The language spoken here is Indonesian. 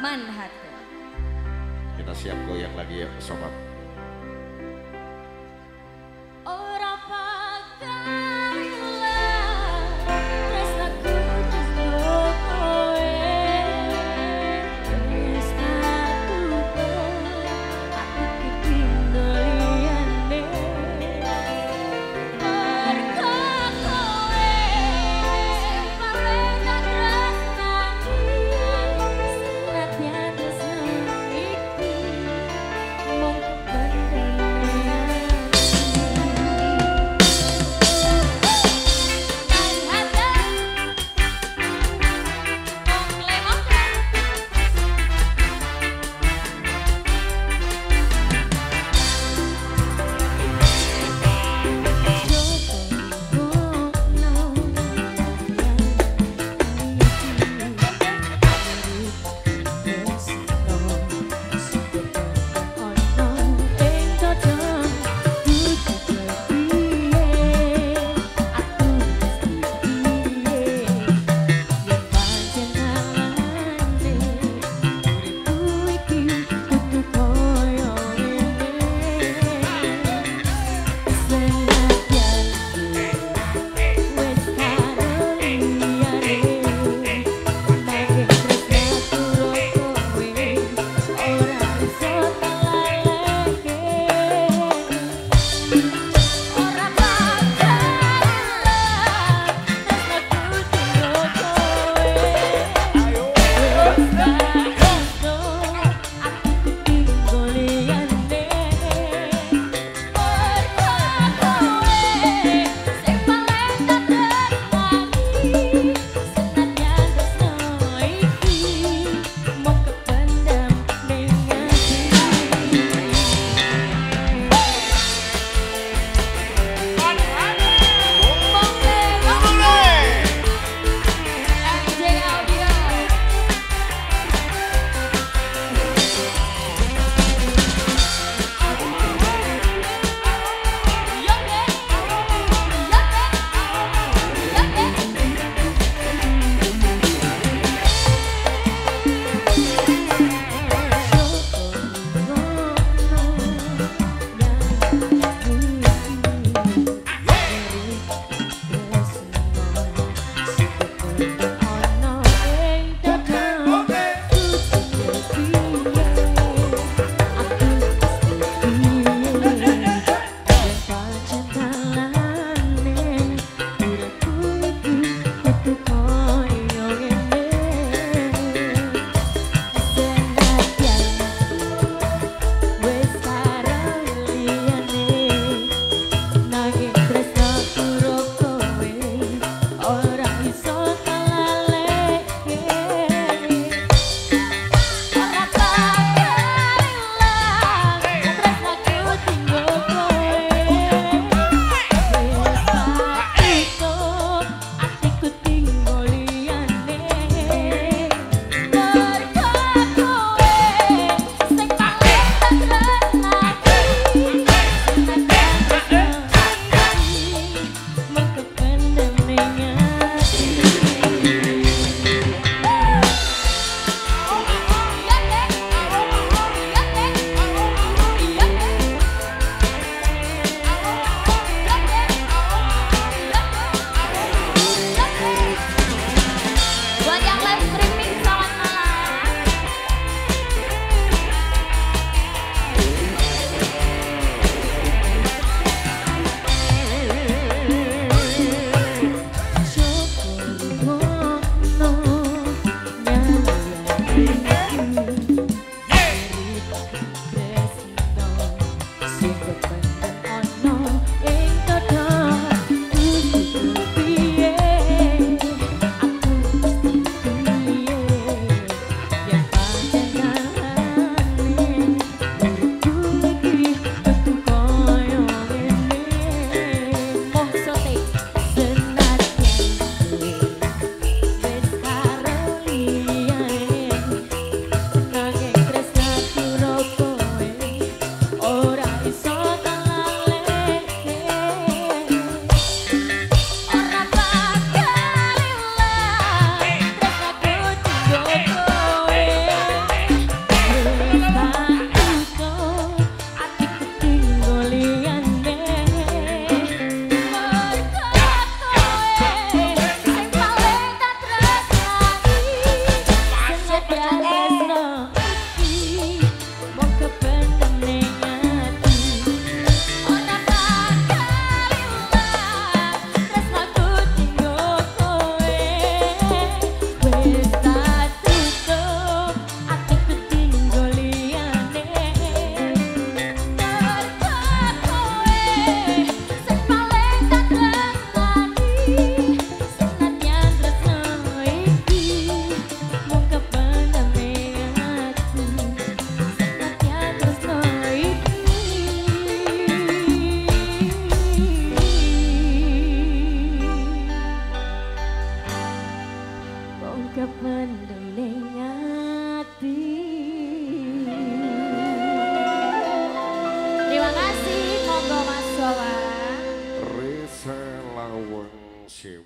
Manhattan. Kita siap goyang lagi ya sobat. to